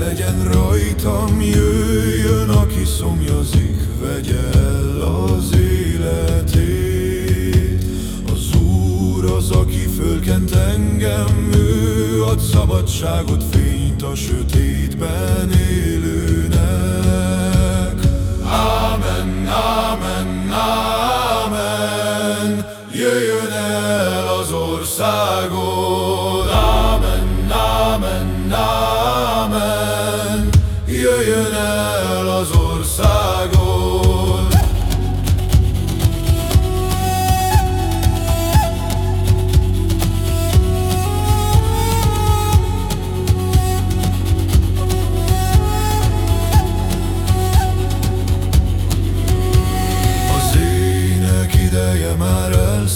legyen rajtam, jöjjön, aki szomjazik, vegye el az életét. Az Úr az, aki fölkent engem, ő ad szabadságot, fényt a sötétben élőnek. Ámen, ámen, ámen, jöjjön el az országom.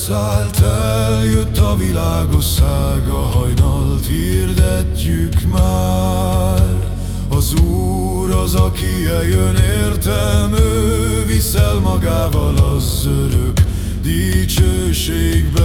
Már elszállt Eljött a világosság, a hajnalt hirdetjük már. Az Úr az, aki eljön értem Ő viszel magával az örök dicsőségbe